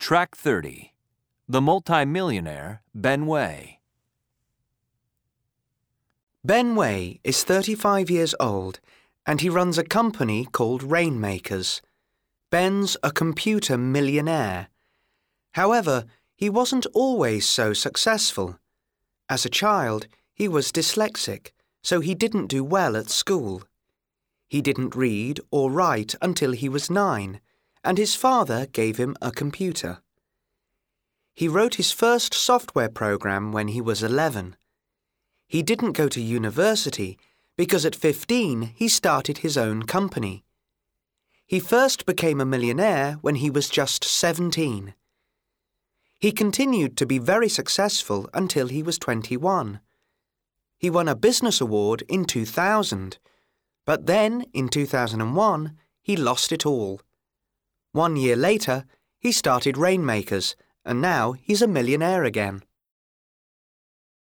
Track 30 The Multimillionaire Ben Way. Ben Way is 35 years old and he runs a company called Rainmakers. Ben's a computer millionaire. However, he wasn't always so successful. As a child, he was dyslexic, so he didn't do well at school. He didn't read or write until he was nine and his father gave him a computer. He wrote his first software program when he was 11. He didn't go to university because at 15 he started his own company. He first became a millionaire when he was just 17. He continued to be very successful until he was 21. He won a business award in 2000, but then in 2001 he lost it all. One year later, he started Rainmakers, and now he's a millionaire again.